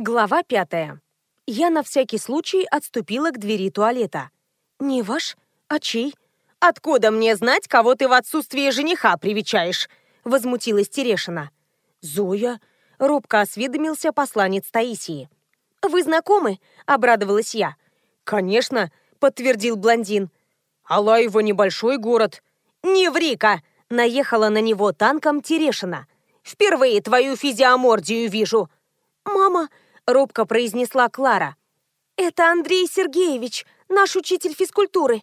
Глава пятая. Я на всякий случай отступила к двери туалета. «Не ваш? А чей?» «Откуда мне знать, кого ты в отсутствие жениха привечаешь?» Возмутилась Терешина. «Зоя?» — робко осведомился посланец Таисии. «Вы знакомы?» — обрадовалась я. «Конечно», — подтвердил блондин. «Алаево небольшой город». «Не ври-ка!» — наехала на него танком Терешина. «Впервые твою физиомордию вижу». «Мама!» Робко произнесла Клара. «Это Андрей Сергеевич, наш учитель физкультуры».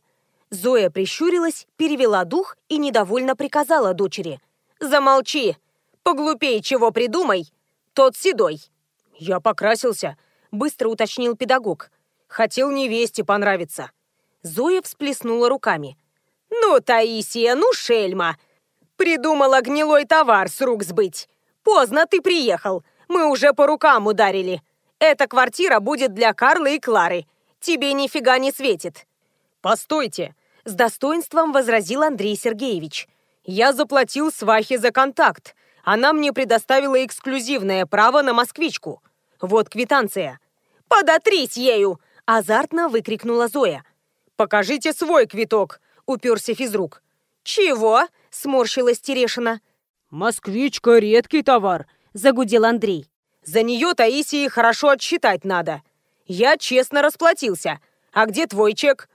Зоя прищурилась, перевела дух и недовольно приказала дочери. «Замолчи! Поглупей чего придумай! Тот седой!» «Я покрасился», — быстро уточнил педагог. «Хотел невесте понравиться». Зоя всплеснула руками. «Ну, Таисия, ну, шельма! Придумала гнилой товар с рук сбыть. Поздно ты приехал, мы уже по рукам ударили. Эта квартира будет для Карлы и Клары. Тебе нифига не светит». «Постойте!» – с достоинством возразил Андрей Сергеевич. «Я заплатил свахе за контакт. Она мне предоставила эксклюзивное право на москвичку. Вот квитанция». «Подотрись ею!» – азартно выкрикнула Зоя. «Покажите свой квиток!» – уперся физрук. «Чего?» – сморщилась Терешина. «Москвичка – редкий товар», – загудел Андрей. За нее Таисии хорошо отсчитать надо. Я честно расплатился. А где твой чек?»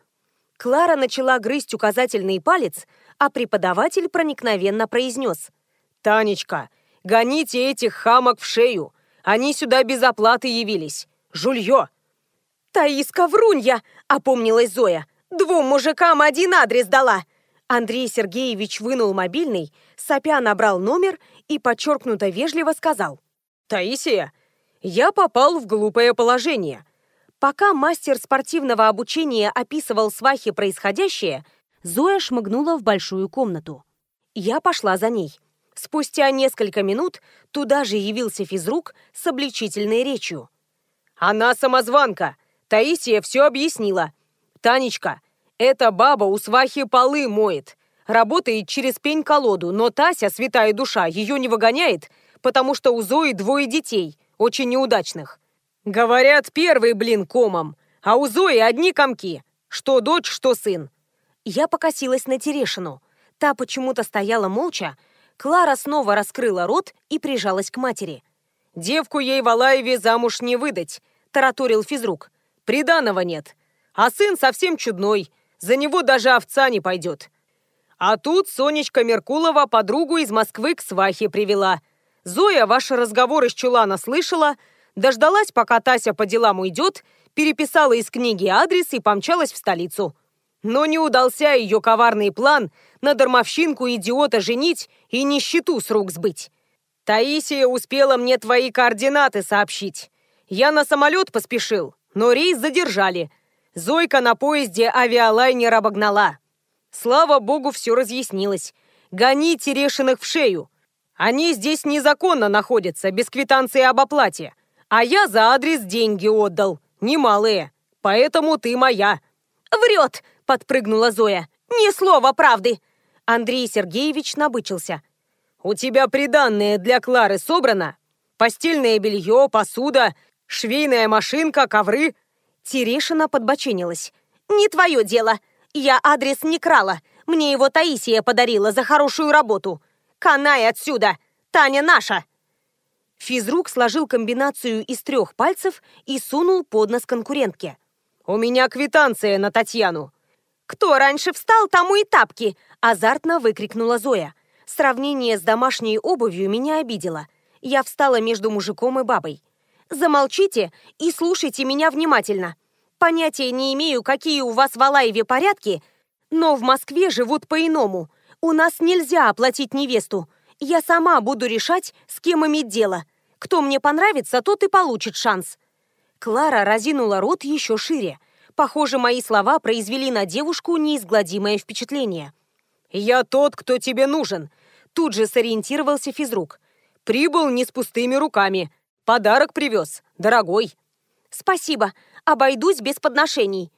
Клара начала грызть указательный палец, а преподаватель проникновенно произнес. «Танечка, гоните этих хамок в шею. Они сюда без оплаты явились. Жулье!» «Таиска врунья!» — опомнилась Зоя. «Двум мужикам один адрес дала!» Андрей Сергеевич вынул мобильный, сопя набрал номер и подчеркнуто вежливо сказал. «Таисия, я попал в глупое положение». Пока мастер спортивного обучения описывал свахе происходящее, Зоя шмыгнула в большую комнату. Я пошла за ней. Спустя несколько минут туда же явился физрук с обличительной речью. «Она самозванка! Таисия все объяснила. Танечка, эта баба у свахи полы моет. Работает через пень-колоду, но Тася, святая душа, ее не выгоняет потому что у Зои двое детей, очень неудачных. Говорят, первый блин комом, а у Зои одни комки, что дочь, что сын. Я покосилась на Терешину. Та почему-то стояла молча. Клара снова раскрыла рот и прижалась к матери. «Девку ей в Алаеве замуж не выдать», — тараторил физрук. «Приданого нет. А сын совсем чудной, за него даже овца не пойдет». А тут Сонечка Меркулова подругу из Москвы к свахе привела. Зоя ваши разговоры с Чулана слышала, дождалась, пока Тася по делам уйдет, переписала из книги адрес и помчалась в столицу. Но не удался ее коварный план на дармовщинку идиота женить и нищету с рук сбыть. Таисия успела мне твои координаты сообщить. Я на самолет поспешил, но рейс задержали. Зойка на поезде авиалайнер обогнала. Слава богу, все разъяснилось. Гони Терешиных в шею. Они здесь незаконно находятся, без квитанции об оплате. А я за адрес деньги отдал, немалые. Поэтому ты моя». «Врет!» – подпрыгнула Зоя. «Ни слова правды!» Андрей Сергеевич набычился. «У тебя приданное для Клары собрано? Постельное белье, посуда, швейная машинка, ковры?» Терешина подбоченилась. «Не твое дело. Я адрес не крала. Мне его Таисия подарила за хорошую работу. Канай отсюда! Таня наша!» Физрук сложил комбинацию из трех пальцев и сунул под нос конкурентке. «У меня квитанция на Татьяну!» «Кто раньше встал, тому и тапки!» – азартно выкрикнула Зоя. Сравнение с домашней обувью меня обидело. Я встала между мужиком и бабой. «Замолчите и слушайте меня внимательно. Понятия не имею, какие у вас в Алаеве порядки, но в Москве живут по-иному – у нас нельзя оплатить невесту. Я сама буду решать, с кем иметь дело. Кто мне понравится, тот и получит шанс». Клара разинула рот еще шире. Похоже, мои слова произвели на девушку неизгладимое впечатление. «Я тот, кто тебе нужен», — тут же сориентировался физрук. «Прибыл не с пустыми руками. Подарок привез. Дорогой». «Спасибо. Обойдусь без подношений».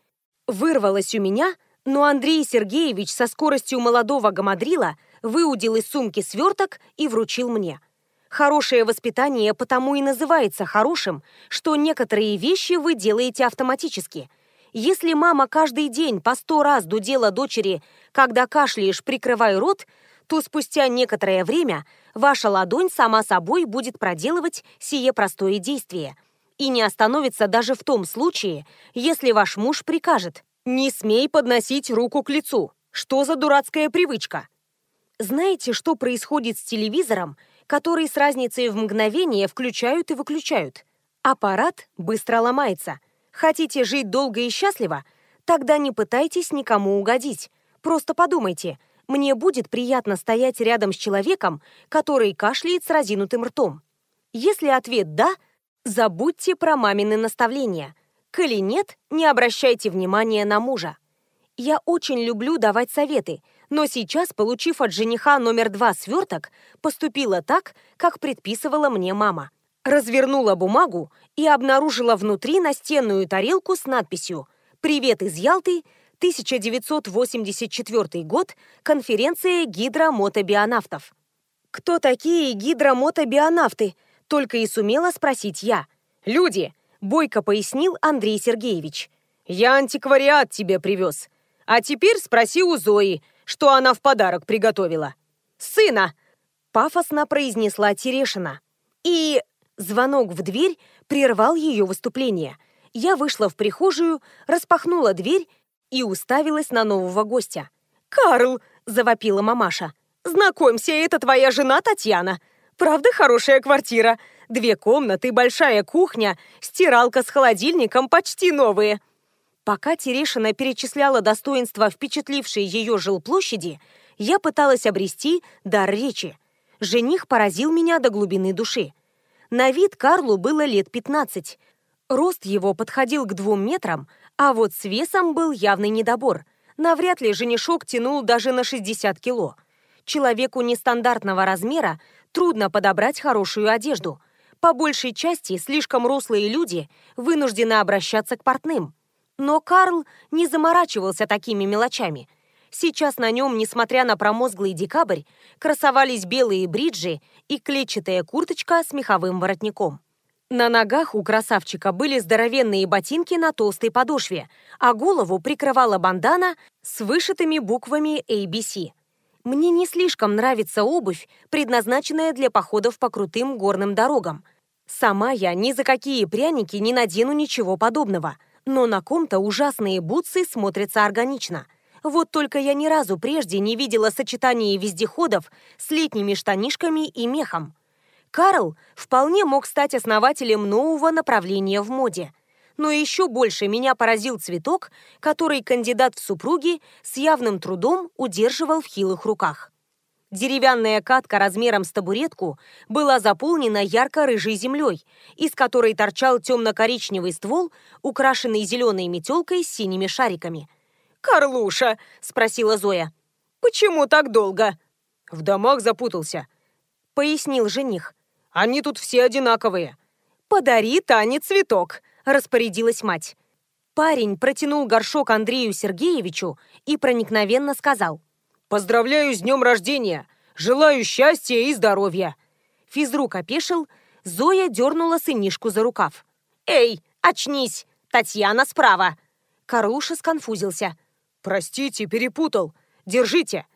Вырвалось у меня, но Андрей Сергеевич со скоростью молодого гамадрила выудил из сумки сверток и вручил мне. Хорошее воспитание потому и называется хорошим, что некоторые вещи вы делаете автоматически. Если мама каждый день по сто раз дудела дочери «когда кашляешь, прикрывай рот», то спустя некоторое время ваша ладонь сама собой будет проделывать сие простое действие. И не остановится даже в том случае, если ваш муж прикажет «не смей подносить руку к лицу». Что за дурацкая привычка? Знаете, что происходит с телевизором, который с разницей в мгновение включают и выключают? Аппарат быстро ломается. Хотите жить долго и счастливо? Тогда не пытайтесь никому угодить. Просто подумайте – мне будет приятно стоять рядом с человеком, который кашляет с разинутым ртом. Если ответ «да», забудьте про мамины наставления. Коли нет, не обращайте внимания на мужа. Я очень люблю давать советы, но сейчас, получив от жениха номер два сверток, поступила так, как предписывала мне мама. Развернула бумагу и обнаружила внутри настенную тарелку с надписью «Привет из Ялты, 1984 год, конференция гидромотобионавтов. «Кто такие гидромотобионавты?» — только и сумела спросить я. «Люди!» — бойко пояснил Андрей Сергеевич. «Я антиквариат тебе привез. А теперь спроси у Зои, что она в подарок приготовила». «Сына!» — пафосно произнесла Терешина. И звонок в дверь прервал ее выступление. Я вышла в прихожую, распахнула дверь и уставилась на нового гостя. «Карл!» – завопила мамаша. «Знакомься, это твоя жена Татьяна. Правда хорошая квартира? Две комнаты, большая кухня, стиралка с холодильником почти новые». Пока Терешина перечисляла достоинства впечатлившей ее жилплощади, я пыталась обрести дар речи. Жених поразил меня до глубины души. На вид Карлу было лет 15. Рост его подходил к двум метрам, а вот с весом был явный недобор. Навряд ли женишок тянул даже на 60 кило. Человеку нестандартного размера трудно подобрать хорошую одежду. По большей части слишком рослые люди вынуждены обращаться к портным. Но Карл не заморачивался такими мелочами. Сейчас на нем, несмотря на промозглый декабрь, красовались белые бриджи и клетчатая курточка с меховым воротником. На ногах у красавчика были здоровенные ботинки на толстой подошве, а голову прикрывала бандана с вышитыми буквами ABC. Мне не слишком нравится обувь, предназначенная для походов по крутым горным дорогам. Сама я ни за какие пряники не надену ничего подобного, но на ком-то ужасные бутсы смотрятся органично. Вот только я ни разу прежде не видела сочетания вездеходов с летними штанишками и мехом. Карл вполне мог стать основателем нового направления в моде. Но еще больше меня поразил цветок, который кандидат в супруги с явным трудом удерживал в хилых руках. Деревянная катка размером с табуретку была заполнена ярко-рыжей землей, из которой торчал темно-коричневый ствол, украшенный зеленой метелкой с синими шариками. «Карлуша!» — спросила Зоя. «Почему так долго?» «В домах запутался», — пояснил жених. Они тут все одинаковые». «Подари Тане цветок», — распорядилась мать. Парень протянул горшок Андрею Сергеевичу и проникновенно сказал. «Поздравляю с днем рождения! Желаю счастья и здоровья!» Физрук опешил, Зоя дернула сынишку за рукав. «Эй, очнись! Татьяна справа!» Карлуша сконфузился. «Простите, перепутал. Держите!»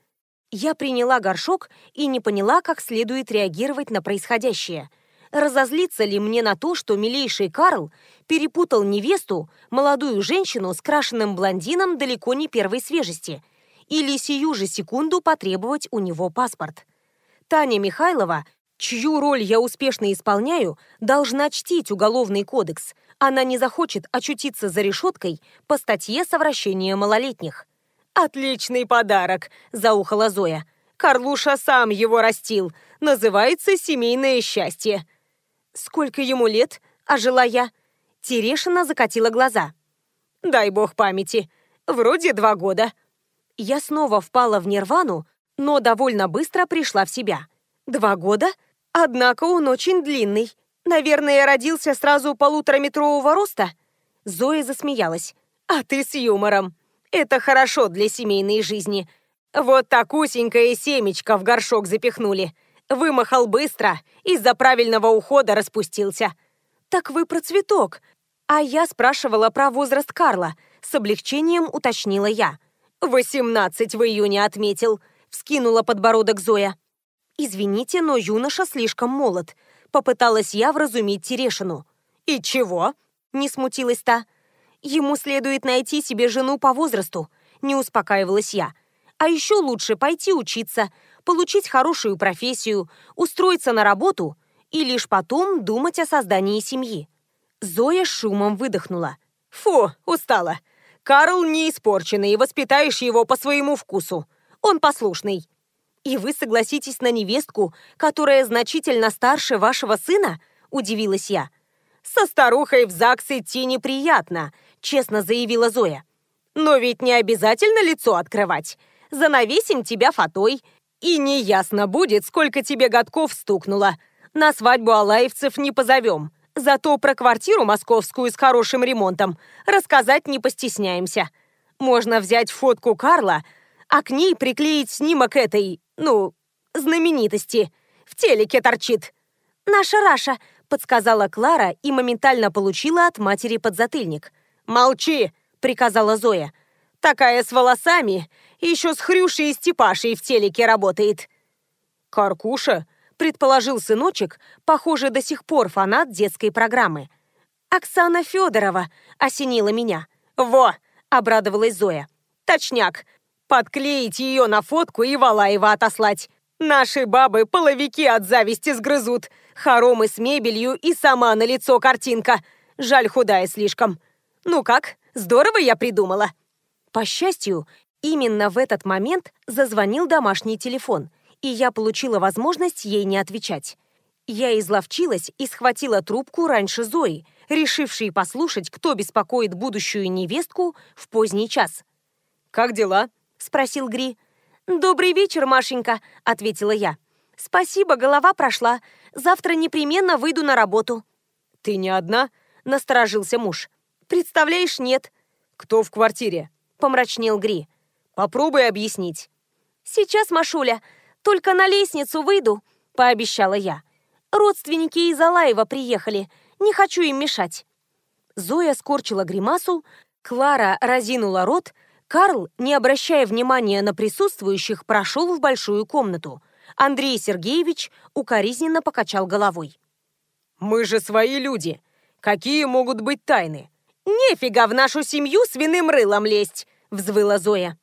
Я приняла горшок и не поняла, как следует реагировать на происходящее. Разозлиться ли мне на то, что милейший Карл перепутал невесту, молодую женщину с крашенным блондином далеко не первой свежести, или сию же секунду потребовать у него паспорт? Таня Михайлова, чью роль я успешно исполняю, должна чтить Уголовный кодекс. Она не захочет очутиться за решеткой по статье совращения малолетних. «Отличный подарок!» – заухала Зоя. «Карлуша сам его растил. Называется «Семейное счастье». «Сколько ему лет?» – ожила я. Терешина закатила глаза. «Дай бог памяти. Вроде два года». Я снова впала в нирвану, но довольно быстро пришла в себя. Два года? Однако он очень длинный. Наверное, родился сразу полутораметрового роста. Зоя засмеялась. А ты с юмором. Это хорошо для семейной жизни. Вот так усенькое семечко в горшок запихнули. Вымахал быстро, из-за правильного ухода распустился. Так вы про цветок. А я спрашивала про возраст Карла. С облегчением уточнила я. «Восемнадцать в июне отметил», — вскинула подбородок Зоя. «Извините, но юноша слишком молод», — попыталась я вразумить Терешину. «И чего?» — не смутилась та. «Ему следует найти себе жену по возрасту», — не успокаивалась я. «А еще лучше пойти учиться, получить хорошую профессию, устроиться на работу и лишь потом думать о создании семьи». Зоя шумом выдохнула. «Фу, устала. Карл не испорченный, воспитаешь его по своему вкусу. Он послушный». «И вы согласитесь на невестку, которая значительно старше вашего сына?» – удивилась я. «Со старухой в ЗАГС идти неприятно», – честно заявила Зоя. «Но ведь не обязательно лицо открывать. Занавесим тебя фатой, и неясно будет, сколько тебе годков стукнуло. На свадьбу алаевцев не позовем. Зато про квартиру московскую с хорошим ремонтом рассказать не постесняемся. Можно взять фотку Карла, а к ней приклеить снимок этой ну, знаменитости. В телеке торчит. «Наша Раша», — подсказала Клара и моментально получила от матери подзатыльник. «Молчи», — приказала Зоя. «Такая с волосами, еще с Хрюшей и Степашей в телеке работает». «Каркуша?» — предположил сыночек, похоже, до сих пор фанат детской программы. «Оксана Федорова», — осенила меня. «Во!» — обрадовалась Зоя. «Точняк, Подклеить ее на фотку и Валаева отослать. Наши бабы половики от зависти сгрызут. Хоромы с мебелью и сама на лицо картинка. Жаль, худая слишком. Ну как, здорово я придумала. По счастью, именно в этот момент зазвонил домашний телефон, и я получила возможность ей не отвечать. Я изловчилась и схватила трубку раньше Зои, решившей послушать, кто беспокоит будущую невестку в поздний час. «Как дела?» — спросил Гри. «Добрый вечер, Машенька», — ответила я. «Спасибо, голова прошла. Завтра непременно выйду на работу». «Ты не одна?» — насторожился муж. «Представляешь, нет». «Кто в квартире?» — помрачнел Гри. «Попробуй объяснить». «Сейчас, Машуля, только на лестницу выйду», — пообещала я. «Родственники из Алаева приехали. Не хочу им мешать». Зоя скорчила гримасу, Клара разинула рот, Карл, не обращая внимания на присутствующих, прошел в большую комнату. Андрей Сергеевич укоризненно покачал головой. «Мы же свои люди. Какие могут быть тайны?» «Нефига в нашу семью свиным рылом лезть!» — взвыла Зоя.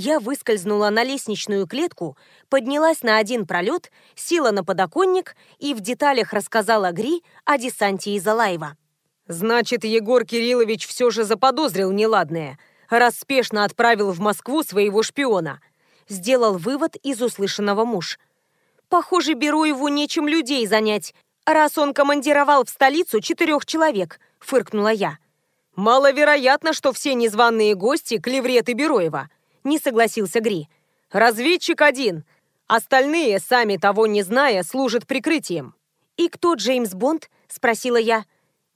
Я выскользнула на лестничную клетку, поднялась на один пролет, села на подоконник и в деталях рассказала Гри о десанте из Алаева. «Значит, Егор Кириллович все же заподозрил неладное», раз спешно отправил в Москву своего шпиона. Сделал вывод из услышанного муж. Похоже, Бероеву нечем людей занять, раз он командировал в столицу четырех человек, фыркнула я. Маловероятно, что все незваные гости – клевреты Бероева, не согласился Гри. Разведчик один. Остальные, сами того не зная, служат прикрытием. «И кто Джеймс Бонд?» – спросила я.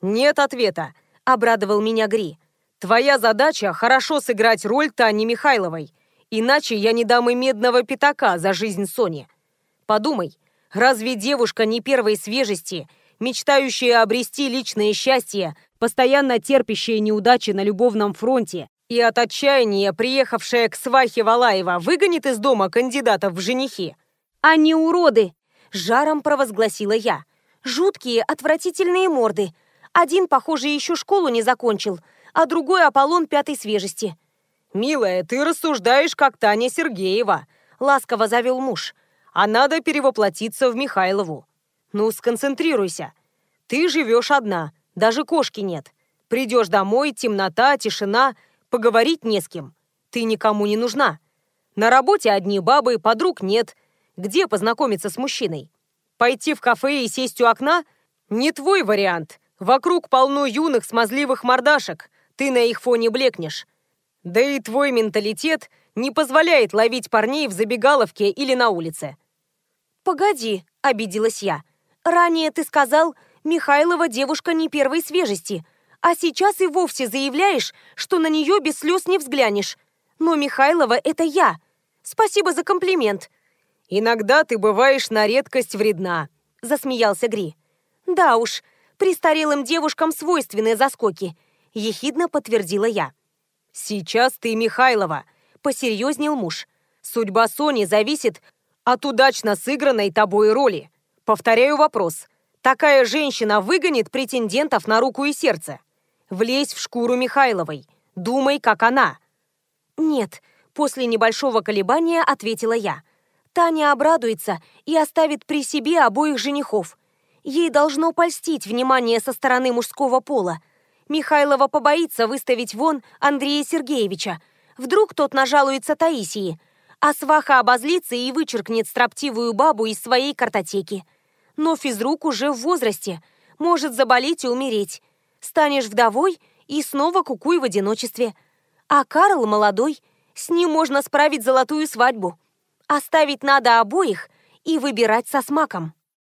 «Нет ответа», – обрадовал меня Гри. Твоя задача – хорошо сыграть роль Тани Михайловой, иначе я не дам и медного пятака за жизнь Сони. Подумай, разве девушка не первой свежести, мечтающая обрести личное счастье, постоянно терпящая неудачи на любовном фронте и от отчаяния приехавшая к свахе Валаева выгонит из дома кандидатов в женихи? «Они уроды!» – жаром провозгласила я. «Жуткие, отвратительные морды. Один, похоже, еще школу не закончил – а другой Аполлон пятой свежести. «Милая, ты рассуждаешь, как Таня Сергеева», — ласково завел муж. «А надо перевоплотиться в Михайлову. Ну, сконцентрируйся. Ты живешь одна, даже кошки нет. Придешь домой, темнота, тишина, поговорить не с кем. Ты никому не нужна. На работе одни бабы, подруг нет. Где познакомиться с мужчиной? Пойти в кафе и сесть у окна? Не твой вариант. Вокруг полно юных смазливых мордашек ты на их фоне блекнешь. Да и твой менталитет не позволяет ловить парней в забегаловке или на улице. «Погоди», — обиделась я. «Ранее ты сказал, Михайлова девушка не первой свежести, а сейчас и вовсе заявляешь, что на нее без слез не взглянешь. Но Михайлова — это я. Спасибо за комплимент». «Иногда ты бываешь на редкость вредна», — засмеялся Гри. «Да уж, престарелым девушкам свойственны заскоки», — ехидно подтвердила я. «Сейчас ты Михайлова», — посерьезнел муж. «Судьба Сони зависит от удачно сыгранной тобой роли. Повторяю вопрос. Такая женщина выгонит претендентов на руку и сердце. Влезь в шкуру Михайловой. Думай, как она». «Нет», — после небольшого колебания ответила я. «Таня обрадуется и оставит при себе обоих женихов. Ей должно польстить внимание со стороны мужского пола. Михайлова побоится выставить вон Андрея Сергеевича. Вдруг тот нажалуется Таисии, а сваха обозлится и вычеркнет строптивую бабу из своей картотеки. Но физрук уже в возрасте, может заболеть и умереть. Станешь вдовой и снова кукуй в одиночестве. А Карл молодой, с ним можно справить золотую свадьбу. Оставить надо обоих и выбирать со смаком.